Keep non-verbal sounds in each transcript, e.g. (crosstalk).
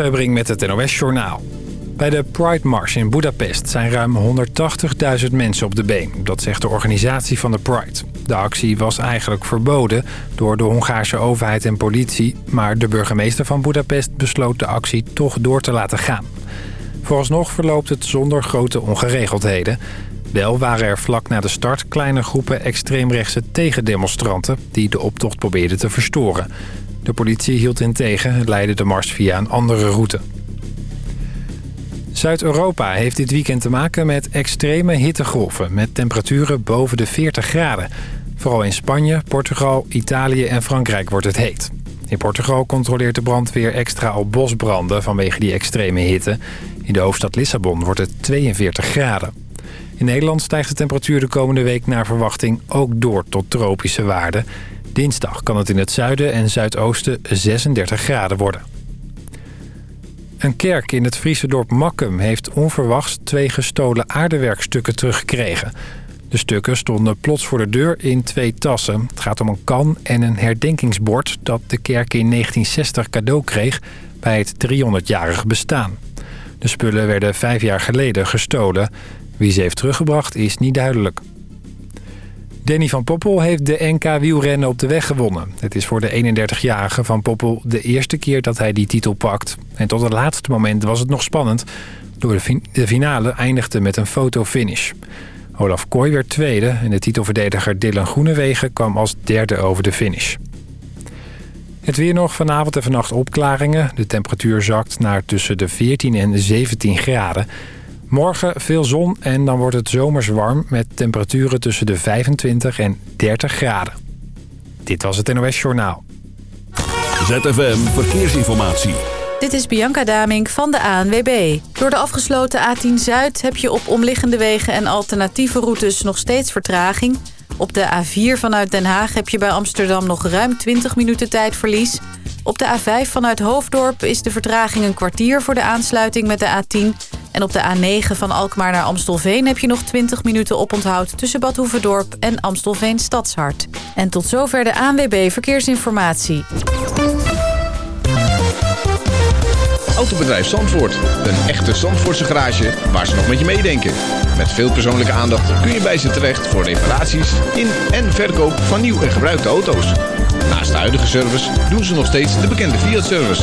Seubring met het NOS Journaal. Bij de Pride Mars in Budapest zijn ruim 180.000 mensen op de been. Dat zegt de organisatie van de Pride. De actie was eigenlijk verboden door de Hongaarse overheid en politie... maar de burgemeester van Budapest besloot de actie toch door te laten gaan. Vooralsnog verloopt het zonder grote ongeregeldheden. Wel waren er vlak na de start kleine groepen extreemrechtse tegendemonstranten... die de optocht probeerden te verstoren... De politie hield in tegen en leidde de mars via een andere route. Zuid-Europa heeft dit weekend te maken met extreme hittegolven... met temperaturen boven de 40 graden. Vooral in Spanje, Portugal, Italië en Frankrijk wordt het heet. In Portugal controleert de brandweer extra al bosbranden vanwege die extreme hitte. In de hoofdstad Lissabon wordt het 42 graden. In Nederland stijgt de temperatuur de komende week naar verwachting ook door tot tropische waarden... Dinsdag kan het in het zuiden en zuidoosten 36 graden worden. Een kerk in het Friese dorp Makkum heeft onverwachts twee gestolen aardewerkstukken teruggekregen. De stukken stonden plots voor de deur in twee tassen. Het gaat om een kan en een herdenkingsbord dat de kerk in 1960 cadeau kreeg bij het 300-jarig bestaan. De spullen werden vijf jaar geleden gestolen. Wie ze heeft teruggebracht is niet duidelijk. Danny van Poppel heeft de NK wielrennen op de weg gewonnen. Het is voor de 31-jarige van Poppel de eerste keer dat hij die titel pakt. En tot het laatste moment was het nog spannend. Door de finale eindigde met een fotofinish. Olaf Kooi werd tweede en de titelverdediger Dylan Groenewegen kwam als derde over de finish. Het weer nog vanavond en vannacht opklaringen. De temperatuur zakt naar tussen de 14 en 17 graden. Morgen veel zon en dan wordt het zomers warm met temperaturen tussen de 25 en 30 graden. Dit was het NOS Journaal. ZFM Verkeersinformatie. Dit is Bianca Damink van de ANWB. Door de afgesloten A10 Zuid heb je op omliggende wegen en alternatieve routes nog steeds vertraging. Op de A4 vanuit Den Haag heb je bij Amsterdam nog ruim 20 minuten tijdverlies. Op de A5 vanuit Hoofddorp is de vertraging een kwartier voor de aansluiting met de A10. En op de A9 van Alkmaar naar Amstelveen heb je nog 20 minuten oponthoud... tussen Bad Hoeverdorp en Amstelveen Stadshart. En tot zover de ANWB Verkeersinformatie. Autobedrijf Zandvoort. Een echte Zandvoortse garage waar ze nog met je meedenken. Met veel persoonlijke aandacht kun je bij ze terecht voor reparaties in en verkoop van nieuw en gebruikte auto's. Naast de huidige service doen ze nog steeds de bekende Fiat-service.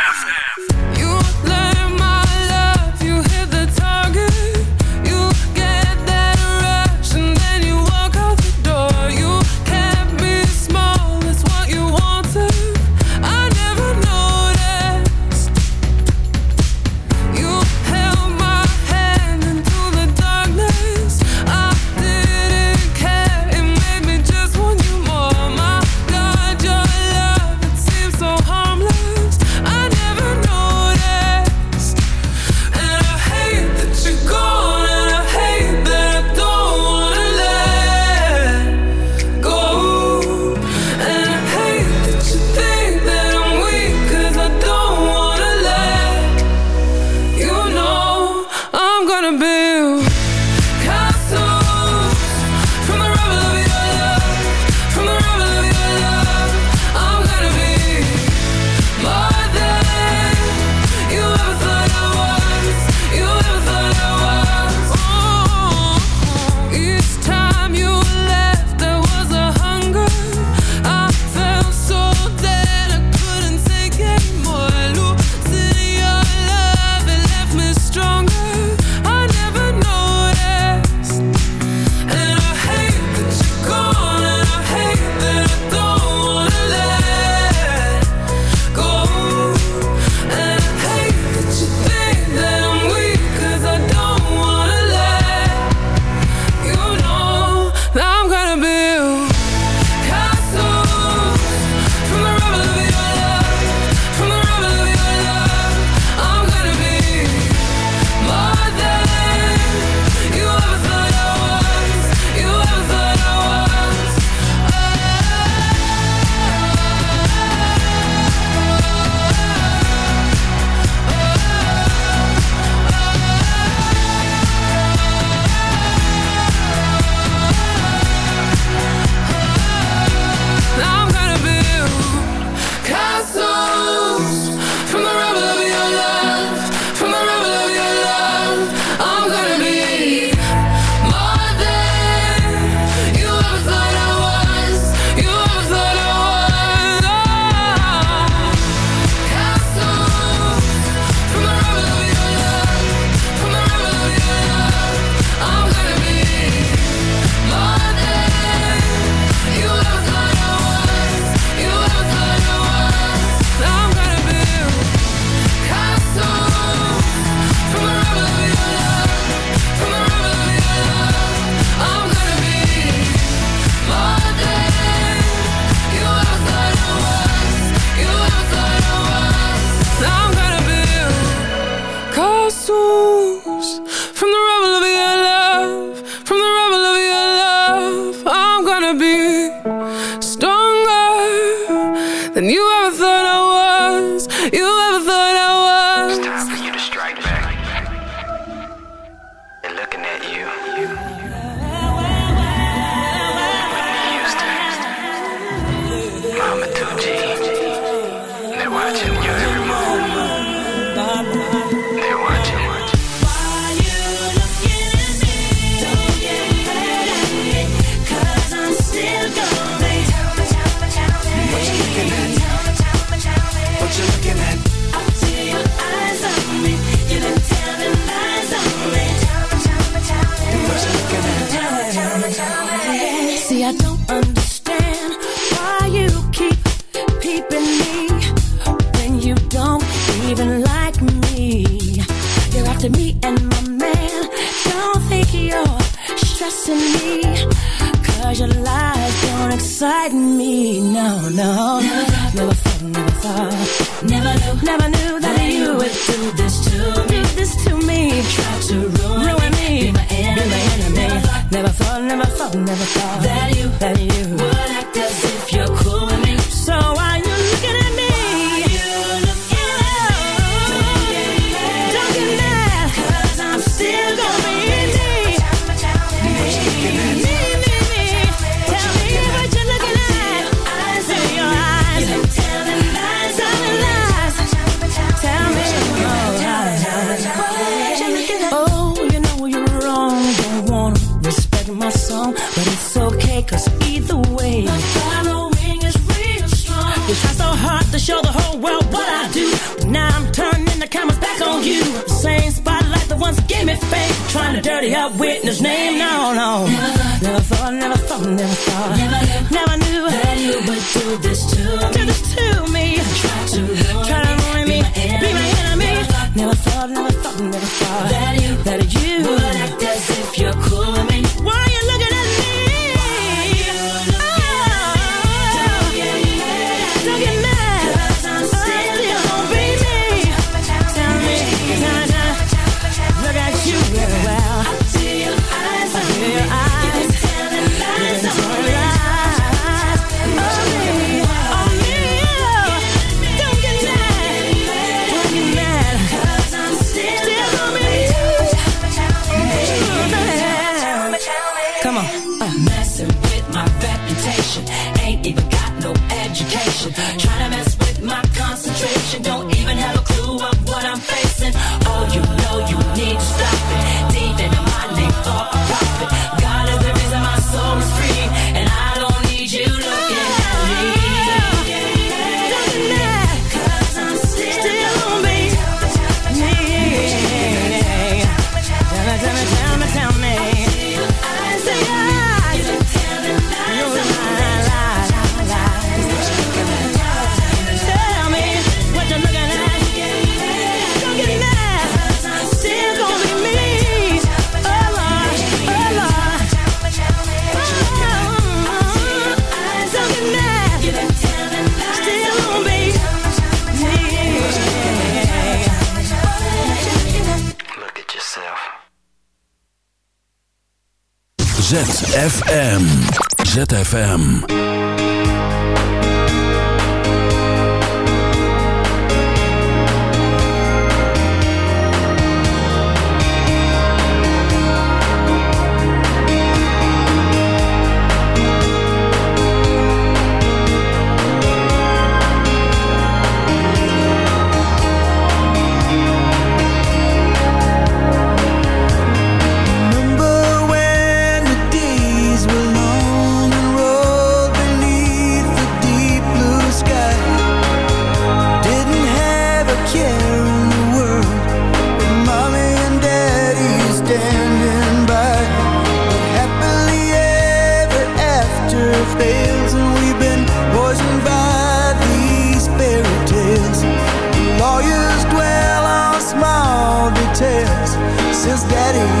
to me and my man. Don't think you're stressing me. Cause your lies don't excite me. No, no. Never, never thought, never thought. Never knew, never knew that, that you would do this to me. Do this to me. Try to ruin, ruin me. Be my enemy. Be my enemy. Never thought, never thought, never thought, never thought that you, that you would. fake, trying to dirty up witness name. No, no. Never thought, never thought, never thought. Never, thought, never, knew, never knew that you would do this to me. Do this to me. Try to ruin, try to ruin me, me, be my enemy. Never thought, never thought, never thought, never thought that you, that you would act as if you're cool with me. Why Ain't even got no education. Trying to mess ZFM. ZFM. is Daddy.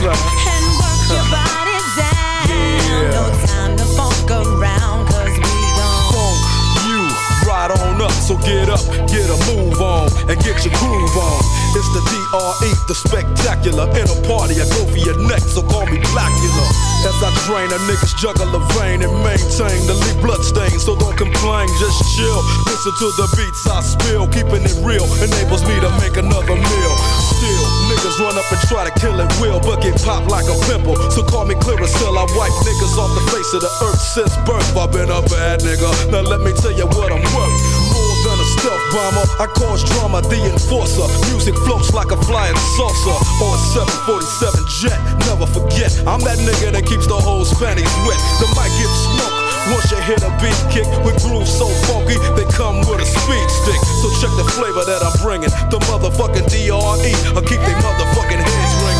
And work your body down. No time to funk around, we don't funk you right on up. So get up, get a move on, and get your groove on. It's the DRE, the spectacular. In a party, I go for your neck, so call me Blackula. As I drain, a niggas juggle a vein and maintain the leak bloodstain. So don't complain, just chill. Listen to the beats I spill, keeping it real enables me to make another meal. Niggas run up and try to kill it will, but get popped like a pimple. So call me Clearasil, I wipe niggas off the face of the earth since birth. I've been a bad nigga. Now let me tell you what I'm worth. More than a stealth bomber, I cause drama, the enforcer. Music floats like a flying saucer or a 747 jet. Never forget, I'm that nigga that keeps the whole Spanish wet. The mic gets smoked. Once you hit a beat kick with grooves so funky, they come with a speed stick. So check the flavor that I'm bringing. The motherfucking DRE. I keep they motherfucking heads ringing.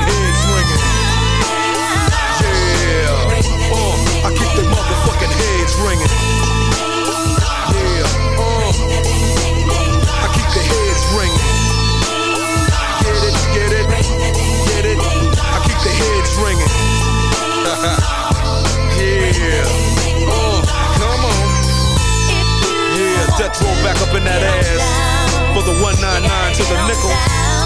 heads ringing. Yeah, uh, I keep they motherfucking heads ringing. Yeah, uh, I keep the heads ringing. Get it, get it, get it. I keep the heads ringing. (laughs) yeah, uh, come on. Yeah, roll back up in that ass for the 199 to the nickel.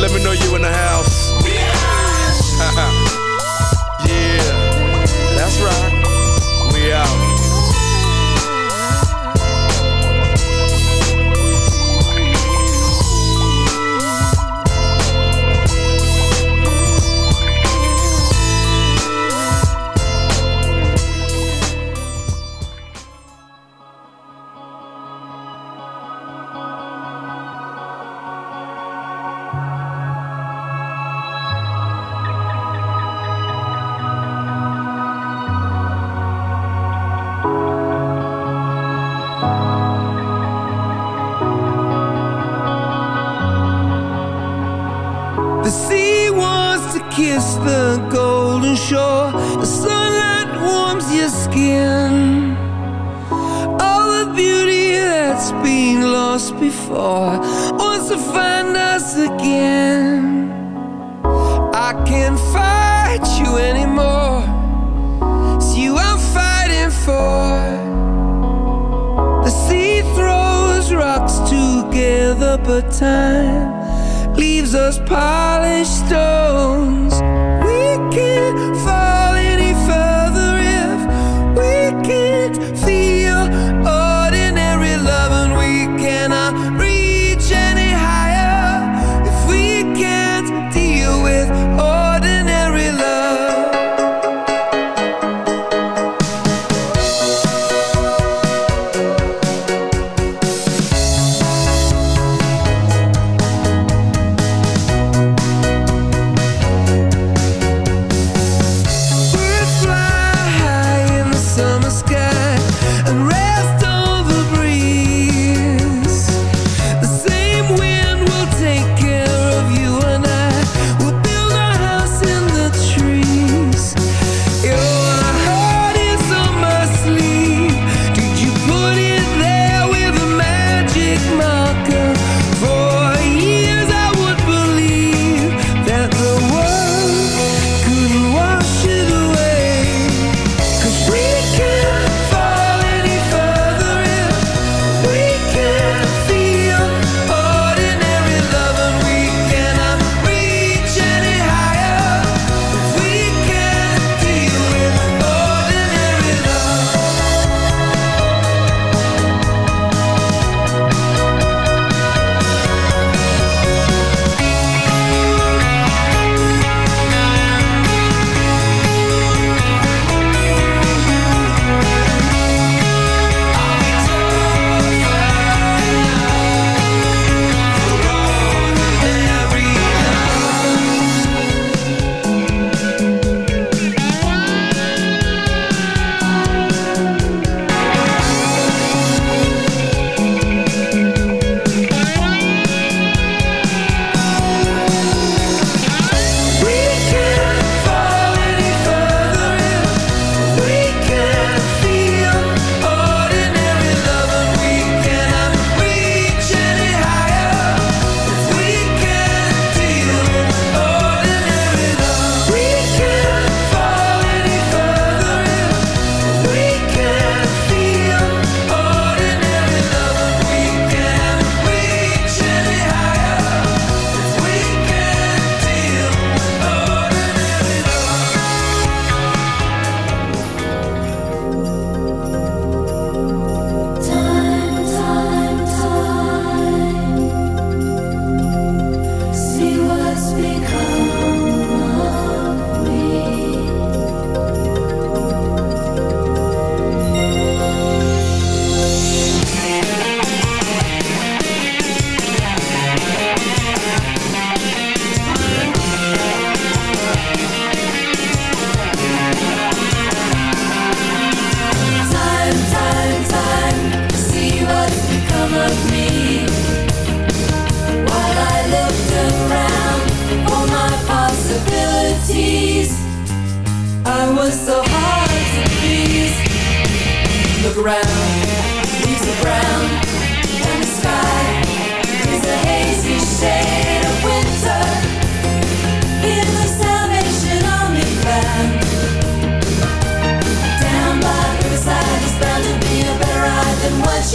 let me know you in the house. but time leaves us polished stones.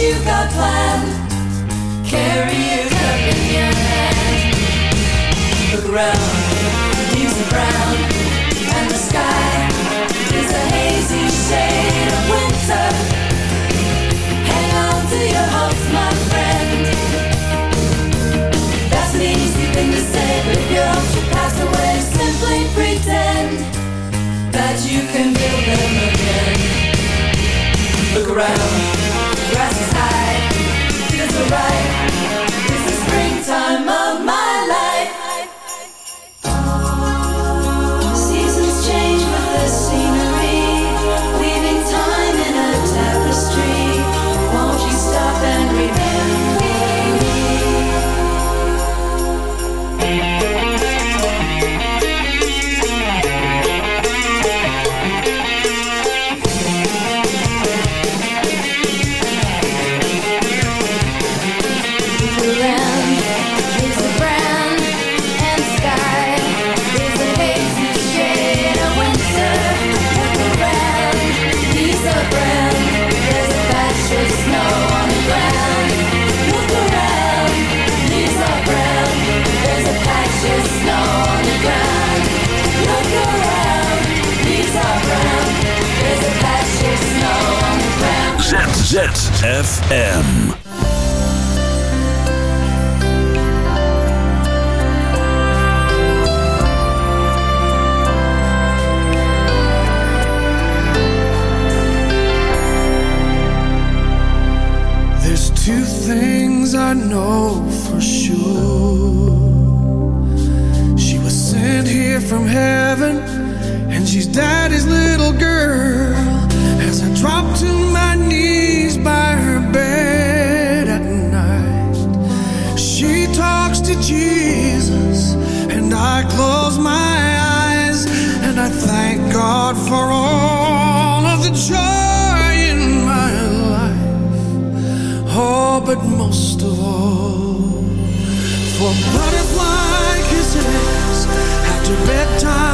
You've got planned. Carry it up in your hand. Look around, the leaves are brown, and the sky is a hazy shade of winter. Hang on to your hopes, my friend. That's an easy thing to say, but if your hopes should pass away, simply pretend that you can build them again. Look around right. ZFM. There's two things I know for sure. She was sent here from heaven, and she's daddy's little for all of the joy in my life. Oh, but most of all, for butterfly kisses after bedtime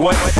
What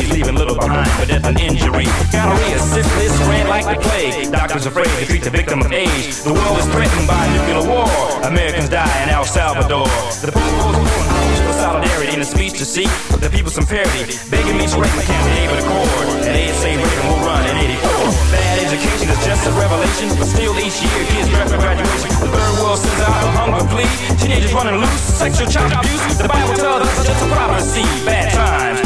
leaving little behind for death and injury. Gonorrhea, syphilis, spread like the plague. Doctors afraid to treat the victim of age. The world is threatened by nuclear war. Americans die in El Salvador. The moving for solidarity in a speech to seek the people some parity. Begging me to write my campaign with accord. And they say Reagan will run in 84. Bad education is just a revelation, but still each year kids draft for graduation. The third world sends out a hunger plea. Teenagers running loose, sexual child abuse. The Bible tells us it's just a prophecy. Bad times,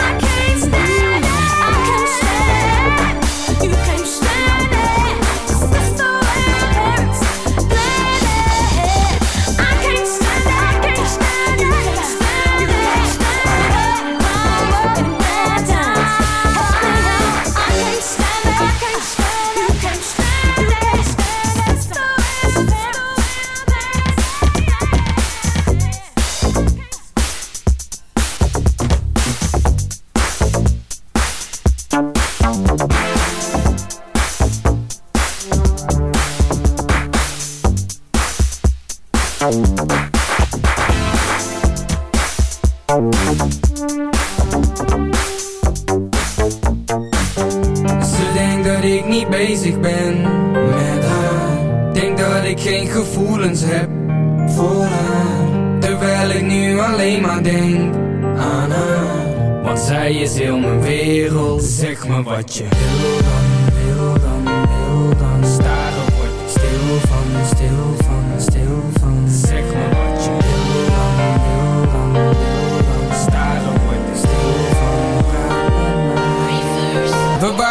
Is heel mijn wereld. Zeg me wat je wil dan, wil dan, wil dan. Staren word ik stil van, stil van, stil van. Zeg me wat je wil dan, wil dan, wil dan. Staren word ik stil van. Praat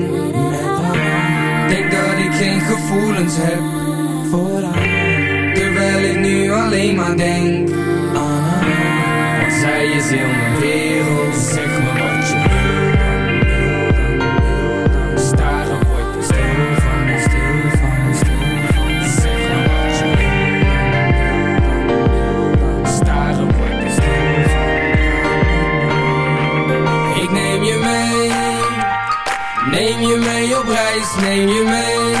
Gevoelens heb vooraan. Terwijl ik nu alleen maar denk: Aha, wat zij is in de wereld. Zeg me wat je wil dan, nul dan, nul dan. Staren wordt stil van, stil van, stil van. Zeg me wat je wil dan, nul dan, nul dan. Staren wordt stil van. Ik neem je mee, neem je mee, op reis, neem je mee.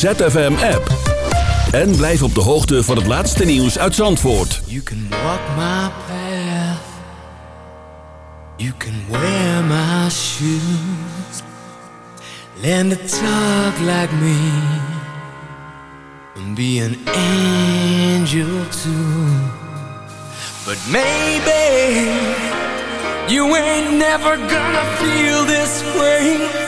Download de ZFM app. En blijf op de hoogte van het laatste nieuws uit Zandvoort. You can walk my path. You can wear my shoes. Learn to talk like me. And be an angel too. But maybe you ain't never gonna feel this way.